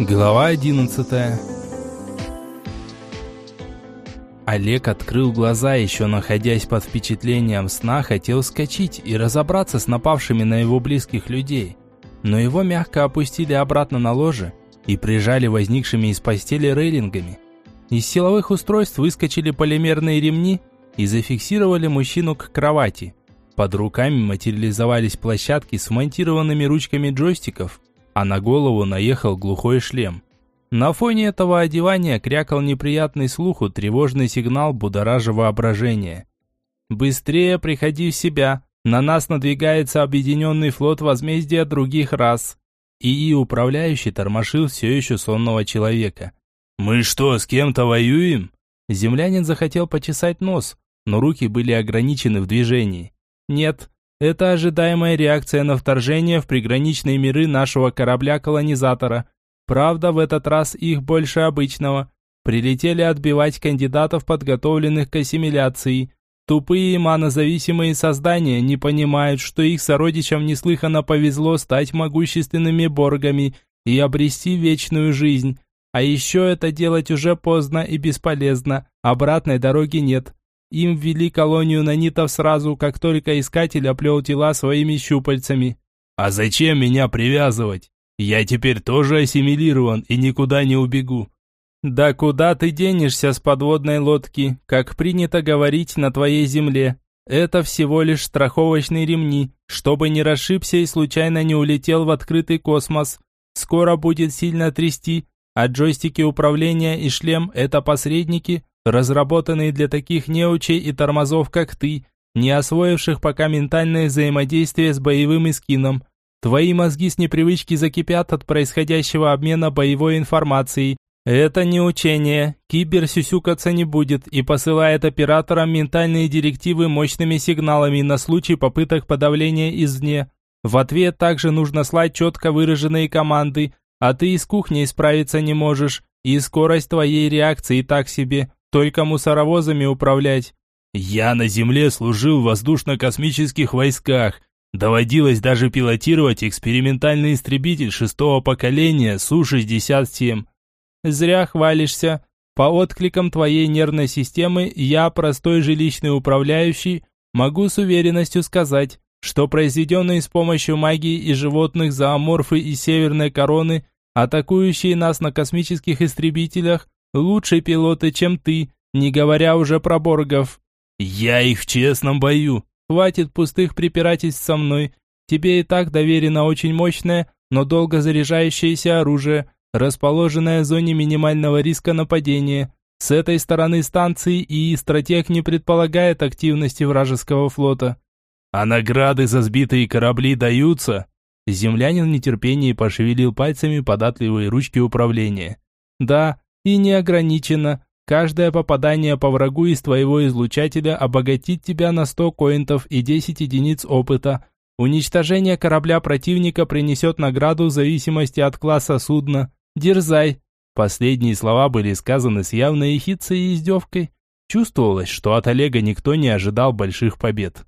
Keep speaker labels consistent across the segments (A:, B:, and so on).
A: Глава 11 Олег открыл глаза, еще находясь под впечатлением сна, хотел вскочить и разобраться с напавшими на его близких людей. Но его мягко опустили обратно на ложе и прижали возникшими из постели рейлингами. Из силовых устройств выскочили полимерные ремни и зафиксировали мужчину к кровати. Под руками материализовались площадки с монтированными ручками джойстиков – а на голову наехал глухой шлем. На фоне этого одевания крякал неприятный слуху тревожный сигнал будоража воображения. «Быстрее приходи в себя! На нас надвигается объединенный флот возмездия других рас!» ИИ управляющий тормошил все еще сонного человека.
B: «Мы что, с кем-то воюем?»
A: Землянин захотел почесать нос, но руки были ограничены в движении. «Нет, это ожидаемая реакция на вторжение в приграничные миры нашего корабля-колонизатора. Правда, в этот раз их больше обычного. Прилетели отбивать кандидатов, подготовленных к ассимиляции. Тупые манозависимые создания не понимают, что их сородичам неслыханно повезло стать могущественными боргами и обрести вечную жизнь. А еще это делать уже поздно и бесполезно, обратной дороги нет. Им ввели колонию нанитов сразу, как только искатель оплел тела своими щупальцами.
B: «А зачем меня привязывать? Я теперь тоже ассимилирован и никуда не убегу».
A: «Да куда ты денешься с подводной лодки, как принято говорить на твоей земле? Это всего лишь страховочные ремни, чтобы не расшибся и случайно не улетел в открытый космос. Скоро будет сильно трясти, а джойстики управления и шлем – это посредники, разработанные для таких неучей и тормозов, как ты, не освоивших пока ментальное взаимодействие с боевым эскином. Твои мозги с непривычки закипят от происходящего обмена боевой информацией. Это не учение. Кибер сюсюкаться не будет и посылает операторам ментальные директивы мощными сигналами на случай попыток подавления извне. В ответ также нужно слать четко выраженные команды, а ты из кухни справиться не можешь, и скорость твоей реакции так себе. Только мусоровозами управлять.
B: Я на земле служил в воздушно-космических войсках. Доводилось даже пилотировать экспериментальный истребитель шестого поколения Су-67.
A: Зря хвалишься. По откликам твоей нервной системы я, простой жилищный управляющий, могу с уверенностью сказать, что произведенные с помощью магии и животных зооморфы из Северной Короны, атакующие нас на космических истребителях, Лучшие пилоты, чем ты, не говоря уже про боргов.
B: Я их в честном бою.
A: Хватит пустых препирательств со мной. Тебе и так доверено очень мощное, но долго заряжающееся оружие, расположенное в зоне минимального риска нападения. С этой стороны станции и стратег не предполагает активности вражеского флота.
B: А награды за сбитые корабли даются?
A: Землянин в нетерпении пошевелил пальцами податливые ручки управления. Да, и не ограничено. Каждое попадание по врагу из твоего излучателя обогатит тебя на 100 коинтов и 10 единиц опыта. Уничтожение корабля противника принесет награду в зависимости от класса судна. Дерзай. Последние слова были сказаны с явной ехицей и издевкой. Чувствовалось, что от Олега никто не ожидал больших побед.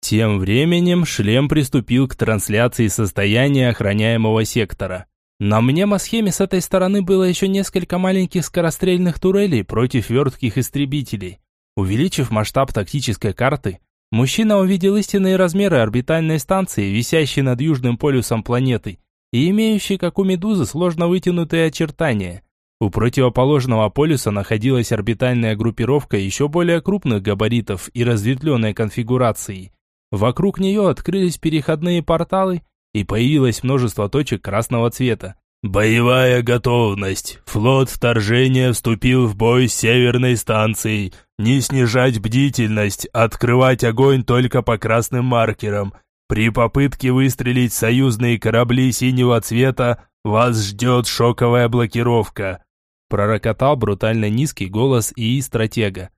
A: Тем временем шлем приступил к трансляции состояния охраняемого сектора. На мнемосхеме с этой стороны было еще несколько маленьких скорострельных турелей против вертких истребителей. Увеличив масштаб тактической карты, мужчина увидел истинные размеры орбитальной станции, висящей над южным полюсом планеты, и имеющей, как у Медузы, сложно вытянутые очертания. У противоположного полюса находилась орбитальная группировка еще более крупных габаритов и разветвленной конфигурации. Вокруг нее открылись переходные порталы, и появилось множество точек красного цвета.
B: «Боевая готовность. Флот вторжения вступил в бой с северной станцией. Не снижать бдительность, открывать огонь только по красным маркерам. При попытке выстрелить союзные корабли синего цвета вас ждет шоковая блокировка».
A: Пророкотал брутально низкий голос ИИ-стратега.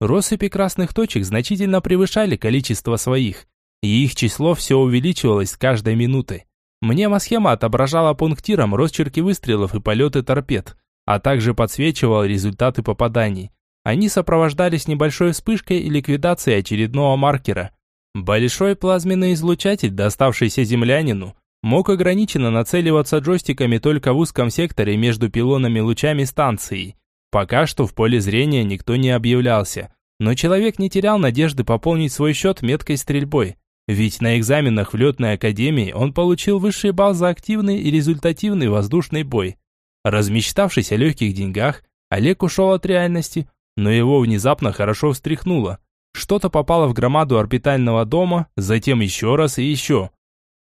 A: Россыпи красных точек значительно превышали количество своих, и их число все увеличивалось с каждой минутой. Мнемосхема отображала пунктиром росчерки выстрелов и полеты торпед, а также подсвечивала результаты попаданий. Они сопровождались небольшой вспышкой и ликвидацией очередного маркера. Большой плазменный излучатель, доставшийся землянину, мог ограниченно нацеливаться джойстиками только в узком секторе между пилонами лучами станции. Пока что в поле зрения никто не объявлялся, но человек не терял надежды пополнить свой счет меткой стрельбой. Ведь на экзаменах в летной академии он получил высший балл за активный и результативный воздушный бой. Размечтавшись о легких деньгах, Олег ушел от реальности, но его внезапно хорошо встряхнуло. Что-то попало в громаду орбитального дома, затем еще раз и еще.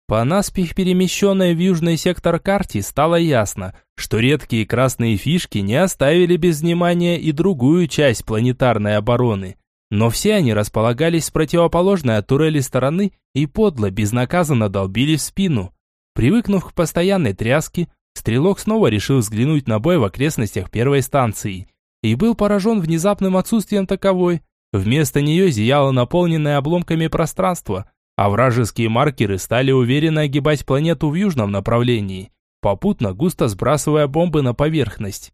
A: По наспех перемещенной в южный сектор карте стало ясно, что редкие красные фишки не оставили без внимания и другую часть планетарной обороны – но все они располагались с противоположной от турели стороны и подло, безнаказанно долбили в спину. Привыкнув к постоянной тряске, стрелок снова решил взглянуть на бой в окрестностях первой станции. И был поражен внезапным отсутствием таковой. Вместо нее зияло наполненное обломками пространство, а вражеские маркеры стали уверенно огибать планету в южном направлении, попутно густо сбрасывая бомбы на поверхность.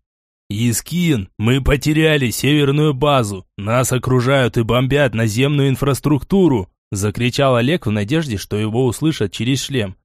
B: «Искин, мы потеряли северную базу. Нас окружают и бомбят наземную инфраструктуру!» Закричал Олег в надежде, что его услышат через шлем.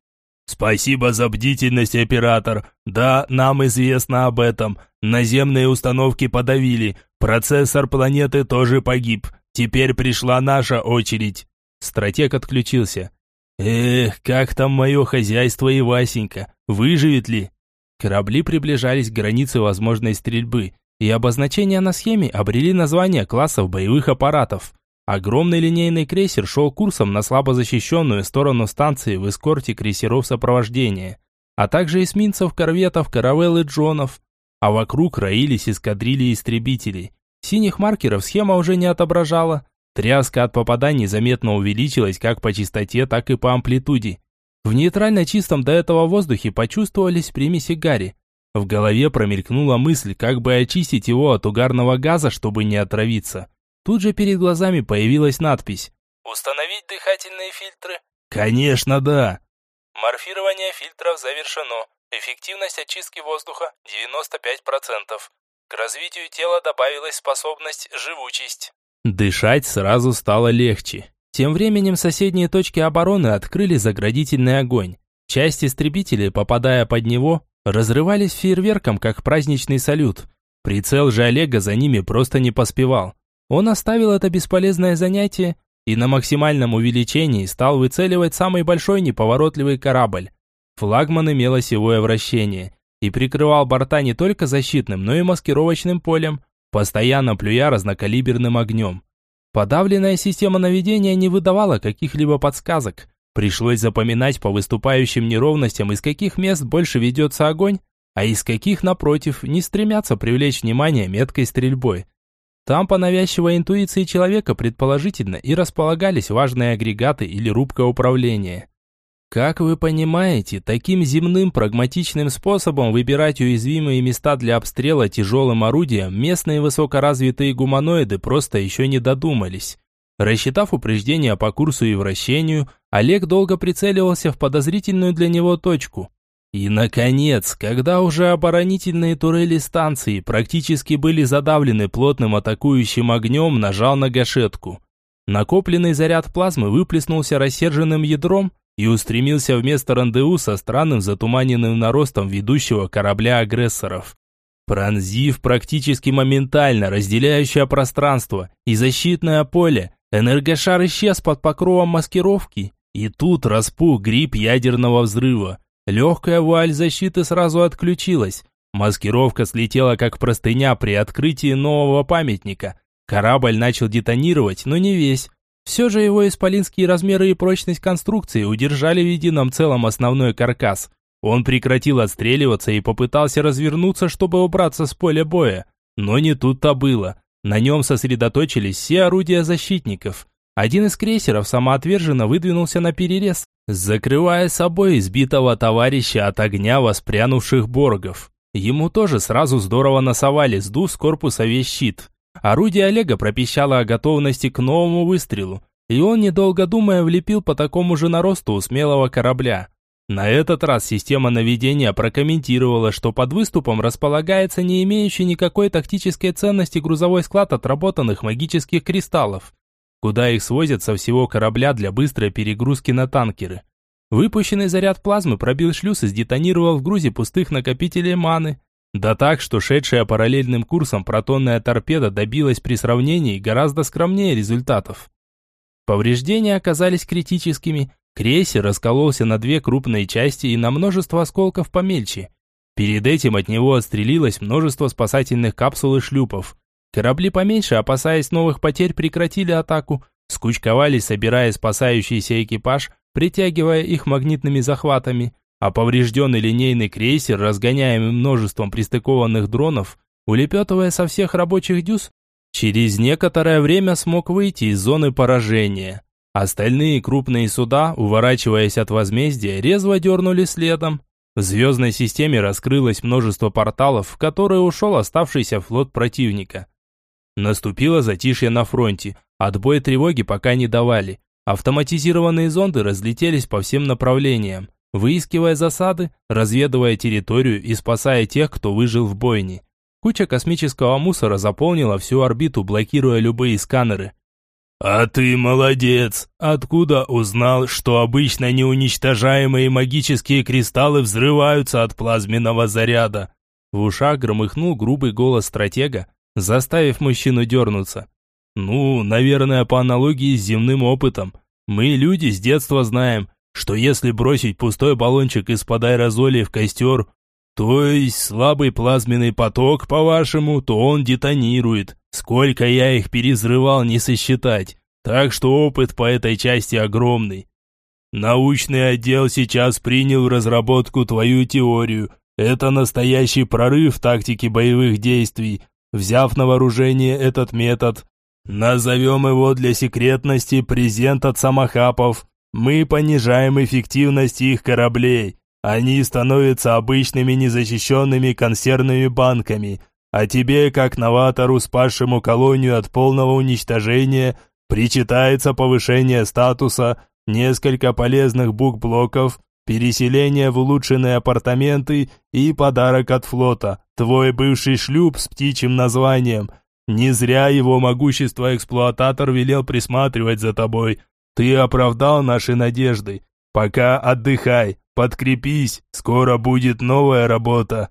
B: «Спасибо за бдительность, оператор. Да, нам известно об этом. Наземные установки подавили. Процессор планеты тоже погиб. Теперь пришла наша очередь».
A: Стратег отключился. «Эх, как там мое хозяйство и Васенька? Выживет ли?» Корабли приближались к границе возможной стрельбы, и обозначения на схеме обрели название классов боевых аппаратов. Огромный линейный крейсер шел курсом на слабо защищенную сторону станции в эскорте крейсеров сопровождения, а также эсминцев, корветов, каравелл и джонов. А вокруг роились эскадрильи истребителей. Синих маркеров схема уже не отображала. Тряска от попаданий заметно увеличилась как по частоте, так и по амплитуде. В нейтрально чистом до этого воздухе почувствовались примеси гари. В голове промелькнула мысль, как бы очистить его от угарного газа, чтобы не отравиться. Тут же перед глазами появилась надпись
C: «Установить дыхательные фильтры?»
B: «Конечно, да!»
C: «Морфирование фильтров завершено. Эффективность очистки воздуха 95%. К развитию тела добавилась способность живучесть».
A: Дышать сразу стало легче. Тем временем соседние точки обороны открыли заградительный огонь. Часть истребителей, попадая под него, разрывались фейерверком, как праздничный салют. Прицел же Олега за ними просто не поспевал. Он оставил это бесполезное занятие и на максимальном увеличении стал выцеливать самый большой неповоротливый корабль. Флагман имел осевое вращение и прикрывал борта не только защитным, но и маскировочным полем, постоянно плюя разнокалиберным огнем. Подавленная система наведения не выдавала каких-либо подсказок. Пришлось запоминать по выступающим неровностям, из каких мест больше ведется огонь, а из каких, напротив, не стремятся привлечь внимание меткой стрельбой. Там по навязчивой интуиции человека предположительно и располагались важные агрегаты или рубка управления. Как вы понимаете, таким земным прагматичным способом выбирать уязвимые места для обстрела тяжелым орудием местные высокоразвитые гуманоиды просто еще не додумались. Рассчитав упреждение по курсу и вращению, Олег долго прицеливался в подозрительную для него точку. И, наконец, когда уже оборонительные турели станции практически были задавлены плотным атакующим огнем, нажал на гашетку. Накопленный заряд плазмы выплеснулся рассерженным ядром, и устремился вместо рандеву со странным затуманенным наростом ведущего корабля агрессоров. Пронзив практически моментально разделяющее пространство и защитное поле, энергошар исчез под покровом маскировки, и тут распух гриб ядерного взрыва. Легкая вуаль защиты сразу отключилась. Маскировка слетела как простыня при открытии нового памятника. Корабль начал детонировать, но не весь. Все же его исполинские размеры и прочность конструкции удержали в едином целом основной каркас. Он прекратил отстреливаться и попытался развернуться, чтобы убраться с поля боя. Но не тут-то было. На нем сосредоточились все орудия защитников. Один из крейсеров самоотверженно выдвинулся на перерез, закрывая собой избитого товарища от огня воспрянувших боргов. Ему тоже сразу здорово насовали, сдув с корпуса весь щит. Орудие Олега пропищало о готовности к новому выстрелу, и он, недолго думая, влепил по такому же наросту у смелого корабля. На этот раз система наведения прокомментировала, что под выступом располагается не имеющий никакой тактической ценности грузовой склад отработанных магических кристаллов, куда их свозят со всего корабля для быстрой перегрузки на танкеры. Выпущенный заряд плазмы пробил шлюз и сдетонировал в грузе пустых накопителей маны. Да так, что шедшая параллельным курсом протонная торпеда добилась при сравнении гораздо скромнее результатов. Повреждения оказались критическими. Крейсер раскололся на две крупные части и на множество осколков помельче. Перед этим от него отстрелилось множество спасательных капсул и шлюпов. Корабли поменьше, опасаясь новых потерь, прекратили атаку, скучковались, собирая спасающийся экипаж, притягивая их магнитными захватами а поврежденный линейный крейсер, разгоняемый множеством пристыкованных дронов, улепетывая со всех рабочих дюз, через некоторое время смог выйти из зоны поражения. Остальные крупные суда, уворачиваясь от возмездия, резво дернули следом. В звездной системе раскрылось множество порталов, в которые ушел оставшийся флот противника. Наступило затишье на фронте, отбой тревоги пока не давали. Автоматизированные зонды разлетелись по всем направлениям выискивая засады, разведывая территорию и спасая тех, кто выжил в бойне. Куча космического мусора заполнила всю орбиту, блокируя любые сканеры.
B: «А ты молодец! Откуда узнал, что обычно неуничтожаемые магические кристаллы взрываются от плазменного заряда?»
A: В ушах громыхнул грубый голос стратега, заставив мужчину дернуться. «Ну, наверное, по аналогии с земным опытом. Мы, люди, с детства знаем, что если бросить пустой баллончик из-под аэрозолей в костер, то есть слабый плазменный поток, по-вашему, то он детонирует. Сколько я их перезрывал, не сосчитать. Так что опыт по этой части огромный. Научный отдел сейчас принял в разработку твою теорию. Это настоящий прорыв в тактике боевых действий. Взяв на вооружение этот метод, назовем его для секретности презент от самохапов. Мы понижаем эффективность их кораблей. Они становятся обычными незащищенными консервными банками. А тебе, как новатору, спасшему колонию от полного уничтожения, причитается повышение статуса, несколько полезных букблоков, переселение в улучшенные апартаменты и подарок от флота, твой бывший шлюп с птичьим названием. Не зря его могущество эксплуататор велел присматривать за тобой, ты оправдал наши надежды. Пока отдыхай, подкрепись, скоро будет новая работа.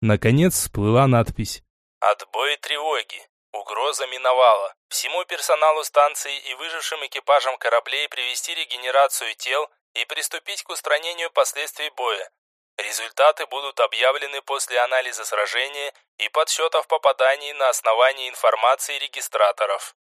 A: Наконец всплыла надпись.
C: Отбой тревоги. Угроза миновала. Всему персоналу станции и выжившим экипажам кораблей привести регенерацию тел и приступить к устранению последствий боя. Результаты будут объявлены после анализа сражения и подсчетов попаданий на основании информации регистраторов.